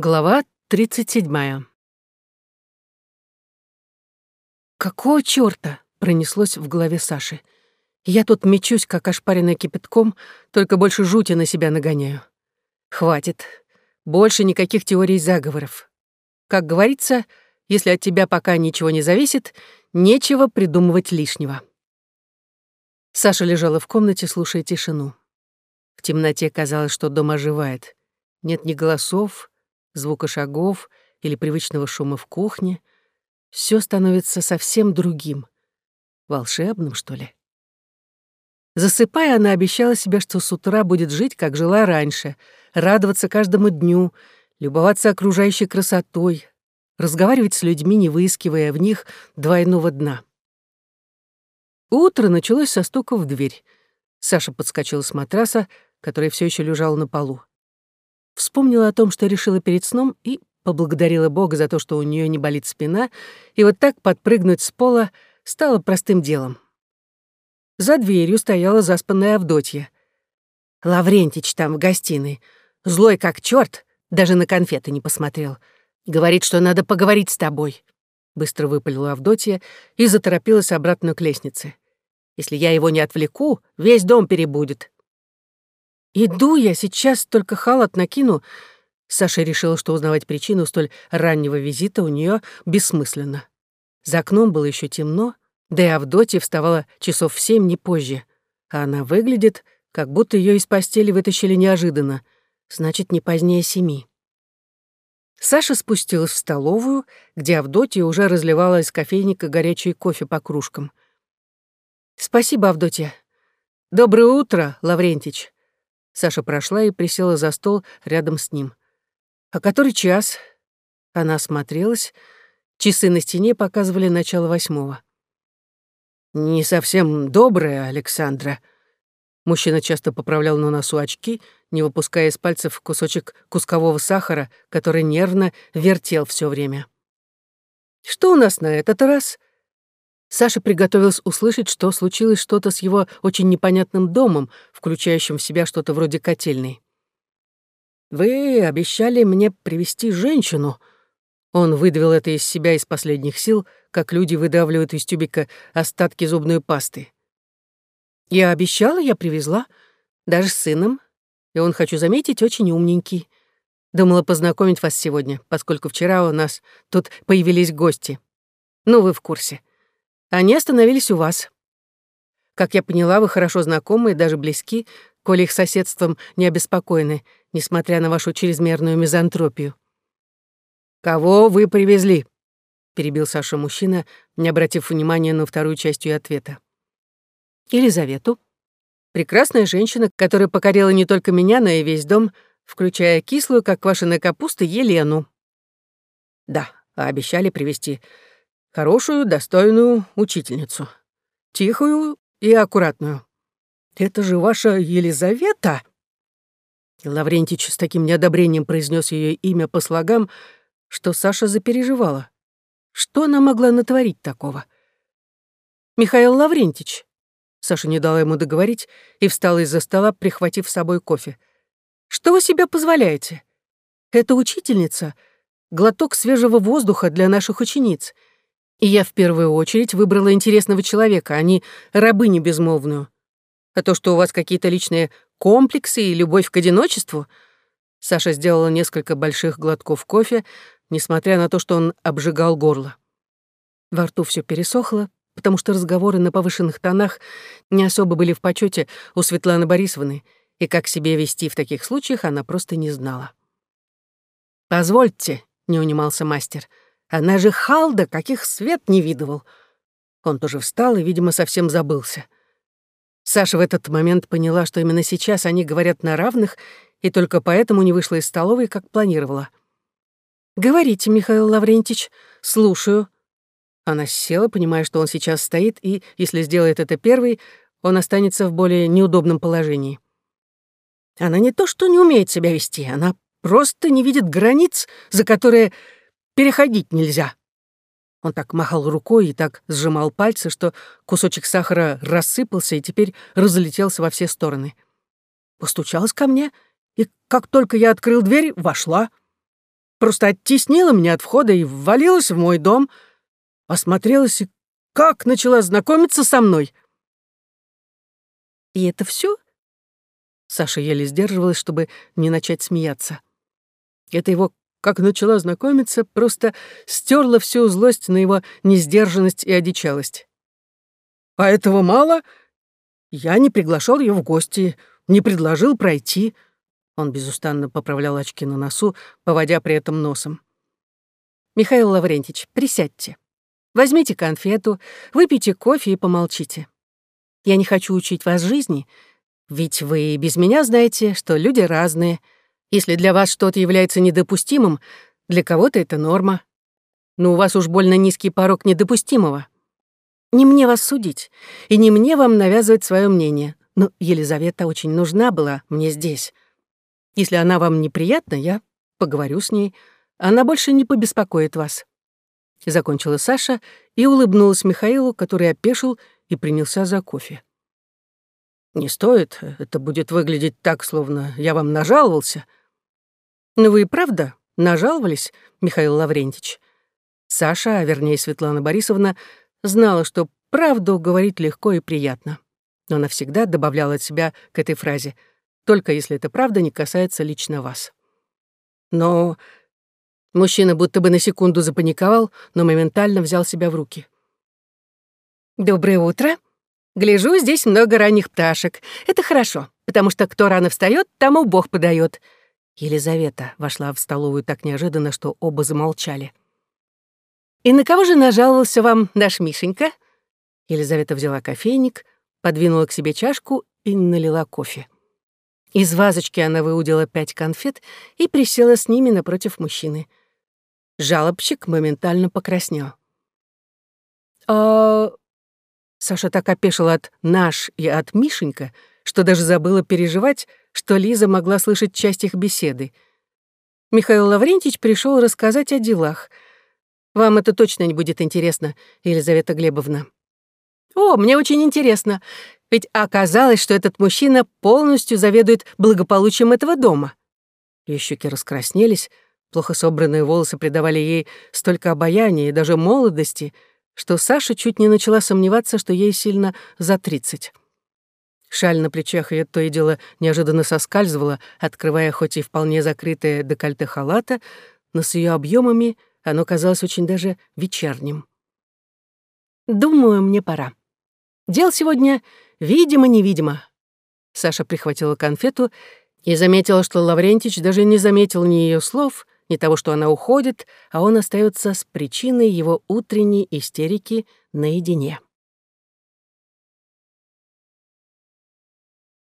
Глава 37. «Какого чёрта?» — пронеслось в голове Саши. «Я тут мечусь, как ошпаренная кипятком, только больше жути на себя нагоняю. Хватит. Больше никаких теорий заговоров. Как говорится, если от тебя пока ничего не зависит, нечего придумывать лишнего». Саша лежала в комнате, слушая тишину. В темноте казалось, что дом оживает. Нет ни голосов, звука шагов или привычного шума в кухне, все становится совсем другим. Волшебным, что ли? Засыпая, она обещала себе, что с утра будет жить, как жила раньше, радоваться каждому дню, любоваться окружающей красотой, разговаривать с людьми, не выискивая в них двойного дна. Утро началось со стука в дверь. Саша подскочила с матраса, который все еще лежал на полу вспомнила о том, что решила перед сном, и поблагодарила Бога за то, что у нее не болит спина, и вот так подпрыгнуть с пола стало простым делом. За дверью стояла заспанная Авдотья. Лаврентич там в гостиной, злой как черт, даже на конфеты не посмотрел. Говорит, что надо поговорить с тобой. Быстро выпалила Авдотья и заторопилась обратно к лестнице. Если я его не отвлеку, весь дом перебудет. Иду я сейчас, только халат накину. Саша решила, что узнавать причину столь раннего визита у нее бессмысленно. За окном было еще темно, да и Авдотья вставала часов в семь, не позже. А она выглядит, как будто ее из постели вытащили неожиданно, значит, не позднее семи. Саша спустилась в столовую, где Авдотья уже разливала из кофейника горячий кофе по кружкам. «Спасибо, Авдотья. Доброе утро, Лаврентич», Саша прошла и присела за стол рядом с ним. «А который час?» Она осмотрелась. Часы на стене показывали начало восьмого. «Не совсем добрая, Александра». Мужчина часто поправлял на носу очки, не выпуская из пальцев кусочек кускового сахара, который нервно вертел все время. «Что у нас на этот раз?» Саша приготовилась услышать, что случилось что-то с его очень непонятным домом, включающим в себя что-то вроде котельной. «Вы обещали мне привести женщину». Он выдавил это из себя из последних сил, как люди выдавливают из тюбика остатки зубной пасты. «Я обещала, я привезла. Даже с сыном. И он, хочу заметить, очень умненький. Думала познакомить вас сегодня, поскольку вчера у нас тут появились гости. Ну, вы в курсе. Они остановились у вас. Как я поняла, вы хорошо знакомы и даже близки, коли их соседством не обеспокоены, несмотря на вашу чрезмерную мизантропию. «Кого вы привезли?» — перебил Саша мужчина, не обратив внимания на вторую часть ее ответа. «Елизавету. Прекрасная женщина, которая покорила не только меня, но и весь дом, включая кислую, как квашеная капуста, Елену. Да, обещали привезти Хорошую, достойную учительницу. Тихую и аккуратную. Это же ваша Елизавета?» Лаврентич с таким неодобрением произнес ее имя по слогам, что Саша запереживала. Что она могла натворить такого? «Михаил Лаврентич», Саша не дала ему договорить и встала из-за стола, прихватив с собой кофе. «Что вы себе позволяете? Это учительница — глоток свежего воздуха для наших учениц — и я в первую очередь выбрала интересного человека, а не рабыню безмолвную. А то, что у вас какие-то личные комплексы и любовь к одиночеству... Саша сделала несколько больших глотков кофе, несмотря на то, что он обжигал горло. Во рту все пересохло, потому что разговоры на повышенных тонах не особо были в почете у Светланы Борисовны, и как себя вести в таких случаях она просто не знала. «Позвольте», — не унимался мастер, — она же Халда, каких свет не видывал. Он тоже встал и, видимо, совсем забылся. Саша в этот момент поняла, что именно сейчас они говорят на равных, и только поэтому не вышла из столовой, как планировала. «Говорите, Михаил Лаврентич, слушаю». Она села, понимая, что он сейчас стоит, и, если сделает это первый, он останется в более неудобном положении. Она не то что не умеет себя вести, она просто не видит границ, за которые Переходить нельзя». Он так махал рукой и так сжимал пальцы, что кусочек сахара рассыпался и теперь разлетелся во все стороны. Постучалась ко мне, и как только я открыл дверь, вошла. просто оттеснила меня от входа и ввалилась в мой дом, осмотрелась и как начала знакомиться со мной. И это все? Саша еле сдерживалась, чтобы не начать смеяться. Это его, как начала знакомиться, просто стерла всю злость на его несдержанность и одичалость. А этого мало? Я не приглашал ее в гости, не предложил пройти. Он безустанно поправлял очки на носу, поводя при этом носом. «Михаил Лаврентич, присядьте. Возьмите конфету, выпейте кофе и помолчите. Я не хочу учить вас жизни, ведь вы без меня знаете, что люди разные. Если для вас что-то является недопустимым, для кого-то это норма. Но у вас уж больно низкий порог недопустимого. Не мне вас судить, и не мне вам навязывать свое мнение, но Елизавета очень нужна была мне здесь. Если она вам неприятна, я поговорю с ней, она больше не побеспокоит вас. Закончила Саша и улыбнулась Михаилу, который опешил и принялся за кофе. «Не стоит, это будет выглядеть так, словно я вам нажаловался». «Но вы и правда нажаловались, Михаил Лаврентич?» Саша, а вернее Светлана Борисовна, знала, что правду говорить легко и приятно. Но она всегда добавляла от себя к этой фразе, только если эта правда не касается лично вас. Но мужчина будто бы на секунду запаниковал, но моментально взял себя в руки. «Доброе утро. Гляжу, здесь много ранних пташек. Это хорошо, потому что кто рано встает, тому Бог подает. Елизавета вошла в столовую так неожиданно, что оба замолчали. «И на кого же нажаловался вам наш Мишенька?» Елизавета взяла кофейник, подвинула к себе чашку и налила кофе. Из вазочки она выудила пять конфет и присела с ними напротив мужчины. Жалобщик моментально покраснел. «А...» Саша так опешила от «наш» и от «Мишенька», что даже забыла переживать, что Лиза могла слышать часть их беседы. Михаил Лаврентьевич пришел рассказать о делах — вам это точно не будет интересно, Елизавета Глебовна. О, мне очень интересно. Ведь оказалось, что этот мужчина полностью заведует благополучием этого дома. Ее щеки раскраснелись, плохо собранные волосы придавали ей столько обаяния и даже молодости, что Саша чуть не начала сомневаться, что ей сильно за тридцать. Шаль на плечах ее то и дело неожиданно соскальзывала, открывая хоть и вполне закрытое декольте халата, но с ее объемами оно казалось очень даже вечерним. «Думаю, мне пора. Дел сегодня видимо-невидимо». Саша прихватила конфету и заметила, что Лаврентич даже не заметил ни ее слов, ни того, что она уходит, а он остается с причиной его утренней истерики наедине.